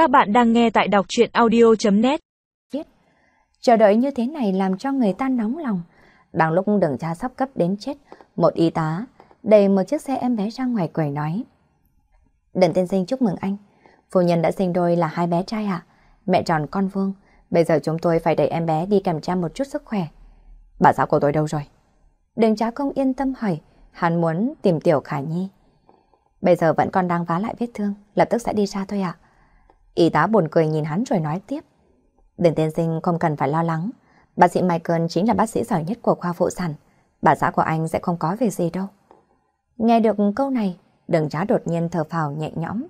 Các bạn đang nghe tại đọc chuyện audio.net Chờ đợi như thế này làm cho người ta nóng lòng. Đang lúc đường cha sắp cấp đến chết, một y tá đẩy một chiếc xe em bé ra ngoài quầy nói. Đừng tiên sinh chúc mừng anh. Phu nhân đã sinh đôi là hai bé trai ạ. Mẹ tròn con vương. Bây giờ chúng tôi phải đẩy em bé đi kiểm tra một chút sức khỏe. Bà xã của tôi đâu rồi? Đường cha công yên tâm hỏi. Hắn muốn tìm tiểu khả nhi. Bây giờ vẫn còn đang vá lại vết thương. Lập tức sẽ đi ra thôi ạ. Y tá buồn cười nhìn hắn rồi nói tiếp. Đừng tiên sinh không cần phải lo lắng. Bác sĩ Michael chính là bác sĩ giỏi nhất của khoa phụ sản. Bà xã của anh sẽ không có việc gì đâu. Nghe được câu này, đường trá đột nhiên thở phào nhẹ nhõm.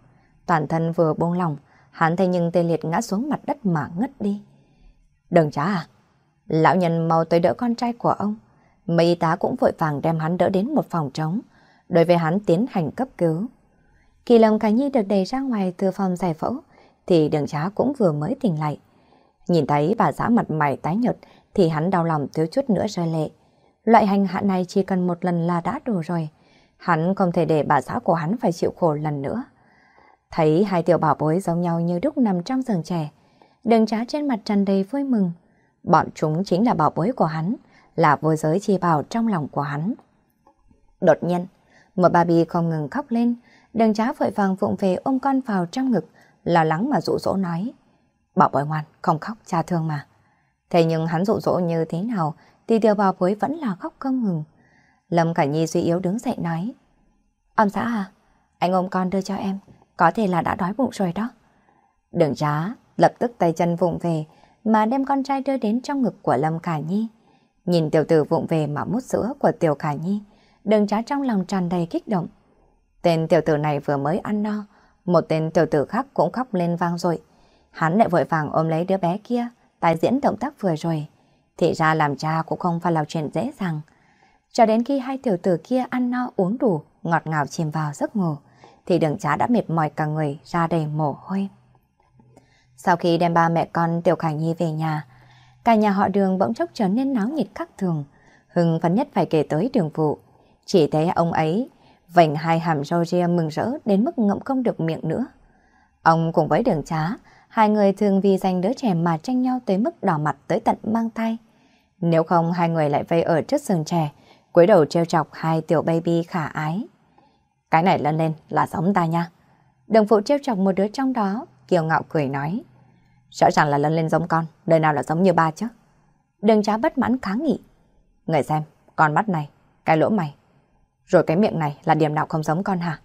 Toàn thân vừa buông lòng. hắn thấy nhưng tê liệt ngã xuống mặt đất mà ngất đi. Đường trá à? Lão nhân mau tới đỡ con trai của ông. Mấy y tá cũng vội vàng đem hắn đỡ đến một phòng trống, đối với hắn tiến hành cấp cứu. Kỳ Lâm Khải Nhi được đẩy ra ngoài từ phòng giải phẫu, thì đường trá cũng vừa mới tỉnh lại. Nhìn thấy bà xã mặt mày tái nhợt thì hắn đau lòng thiếu chút nữa rơi lệ. Loại hành hạ này chỉ cần một lần là đã đủ rồi. Hắn không thể để bà xã của hắn phải chịu khổ lần nữa. Thấy hai tiểu bảo bối giống nhau như đúc nằm trong giường trẻ. Đường trá trên mặt tràn đầy vui mừng. Bọn chúng chính là bảo bối của hắn, là vô giới chi bảo trong lòng của hắn. Đột nhiên, một bà bì không ngừng khóc lên, đường trá vội vàng vụng về ôm con vào trong ngực, lo lắng mà dụ dỗ nói. Bảo bối ngoan, không khóc, cha thương mà. Thế nhưng hắn dụ dỗ như thế nào thì tiểu bảo bối vẫn là khóc không ngừng. Lâm Cả Nhi suy yếu đứng dậy nói. Ông xã à, anh ôm con đưa cho em, có thể là đã đói bụng rồi đó. Đừng trá lập tức tay chân vụng về mà đem con trai đưa đến trong ngực của Lâm Cả Nhi. Nhìn tiểu tử vụng về mà mút sữa của tiểu Cả Nhi, đừng trá trong lòng tràn đầy kích động. Tên tiểu tử này vừa mới ăn no, một tên tiểu tử khác cũng khóc lên vang rồi. Hắn lại vội vàng ôm lấy đứa bé kia, tái diễn động tác vừa rồi. Thì ra làm cha cũng không phải là chuyện dễ dàng. Cho đến khi hai tiểu tử kia ăn no uống đủ, ngọt ngào chìm vào giấc ngủ, thì đường trá đã mệt mỏi cả người ra đầy mồ hôi. Sau khi đem ba mẹ con Tiểu Khải Nhi về nhà, cả nhà họ đường bỗng chốc trở nên náo nhiệt khác thường. Hưng phấn nhất phải kể tới đường vụ. Chỉ thấy ông ấy vành hai hàm râu ria mừng rỡ đến mức ngậm không được miệng nữa. Ông cùng với đường trá, hai người thường vì giành đứa trẻ mà tranh nhau tới mức đỏ mặt tới tận mang tay. Nếu không hai người lại vây ở trước sừng trẻ, cúi đầu treo chọc hai tiểu baby khả ái. Cái này lên lên là giống ta nha. Đồng phụ treo chọc một đứa trong đó, kiều ngạo cười nói. Rõ ràng là lên lên giống con, đời nào là giống như ba chứ. Đường trá bất mãn kháng nghị. Người xem, con mắt này, cái lỗ mày, rồi cái miệng này là điểm nào không giống con hả?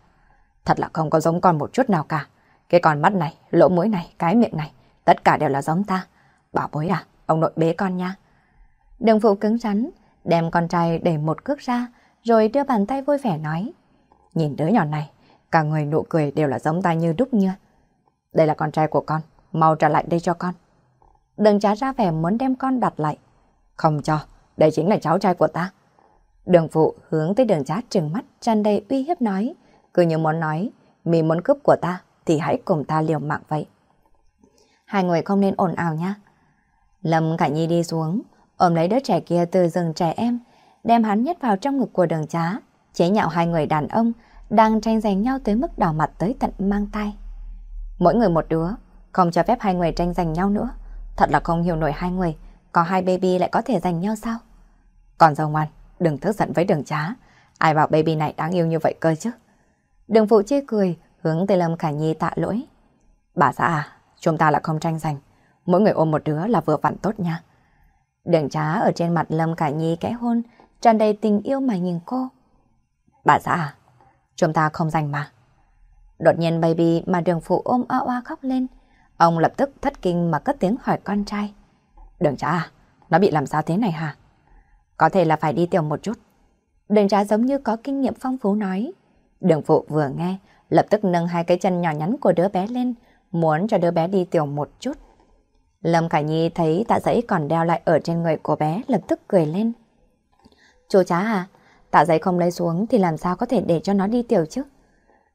Thật là không có giống con một chút nào cả. Cái con mắt này, lỗ mũi này, cái miệng này, tất cả đều là giống ta. Bảo bối à, ông nội bế con nha. Đường phụ cứng rắn, đem con trai đẩy một cước ra, rồi đưa bàn tay vui vẻ nói. Nhìn đứa nhỏ này, cả người nụ cười đều là giống ta như đúc như. Đây là con trai của con, mau trả lại đây cho con. Đừng trả ra vẻ muốn đem con đặt lại. Không cho, đây chính là cháu trai của ta. Đường phụ hướng tới đường chát trừng mắt tràn đầy uy hiếp nói, cứ như muốn nói, mì muốn cướp của ta thì hãy cùng ta liều mạng vậy. Hai người không nên ồn ào nhá. Lâm Cả Nhi đi xuống, ôm lấy đứa trẻ kia từ rừng trẻ em, đem hắn nhét vào trong ngực của đường trá, chế nhạo hai người đàn ông đang tranh giành nhau tới mức đỏ mặt tới tận mang tay. Mỗi người một đứa, không cho phép hai người tranh giành nhau nữa. Thật là không hiểu nổi hai người, có hai baby lại có thể giành nhau sao? Còn dâu ngoan, đừng tức giận với đường trá. Ai bảo baby này đáng yêu như vậy cơ chứ? Đường phụ chê cười, hướng tới Lâm Khả Nhi tạ lỗi. Bà xã à, chúng ta là không tranh giành. Mỗi người ôm một đứa là vừa vặn tốt nha. Đường trá ở trên mặt Lâm Khả Nhi kẽ hôn, tràn đầy tình yêu mà nhìn cô. Bà xã à, chúng ta không giành mà. Đột nhiên baby mà đường phụ ôm oa oa khóc lên. Ông lập tức thất kinh mà cất tiếng hỏi con trai. Đường trá à, nó bị làm sao thế này hả? Có thể là phải đi tiểu một chút. Đường trá giống như có kinh nghiệm phong phú nói. Đường phụ vừa nghe, lập tức nâng hai cái chân nhỏ nhắn của đứa bé lên, muốn cho đứa bé đi tiểu một chút. Lâm Khải Nhi thấy tạ giấy còn đeo lại ở trên người của bé, lập tức cười lên. Chú chá à, tạ giấy không lấy xuống thì làm sao có thể để cho nó đi tiểu chứ?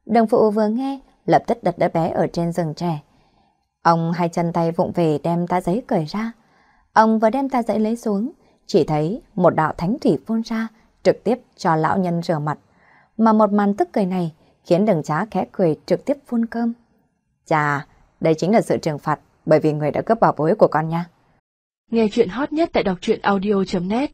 Đường phụ vừa nghe, lập tức đặt đứa bé ở trên rừng trẻ. Ông hai chân tay vụng về đem tạ giấy cởi ra. Ông vừa đem tạ giấy lấy xuống, chỉ thấy một đạo thánh thủy phun ra, trực tiếp cho lão nhân rửa mặt. Mà một màn tức cười này khiến đường trá khẽ cười trực tiếp phun cơm. Chà, đây chính là sự trừng phạt bởi vì người đã cướp bảo bối của con nha. Nghe chuyện hot nhất tại đọc truyện audio.net